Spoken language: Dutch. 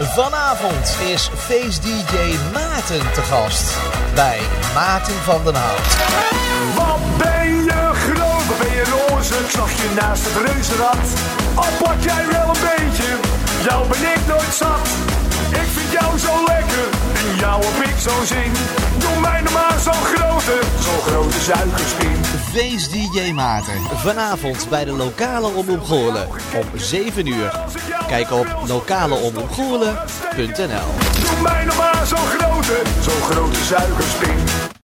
Vanavond is feest-dj Maarten te gast bij Maarten van den Hout. Wat ben je groot, ben je roze, ik zag je naast het reuzenrad. Al pak jij wel een beetje, jou ben ik nooit zat. Ik vind jou zo lekker, en jou heb ik zo'n zin. Doe mij nog maar zo'n grote suikerspin. Feest-dj Maarten. Vanavond bij de lokale Omroep Goorlen om 7 uur. Kijk op lokaleomroepgoorlen.nl Doe mij nog maar zo'n grote, zo'n grote suikerspin.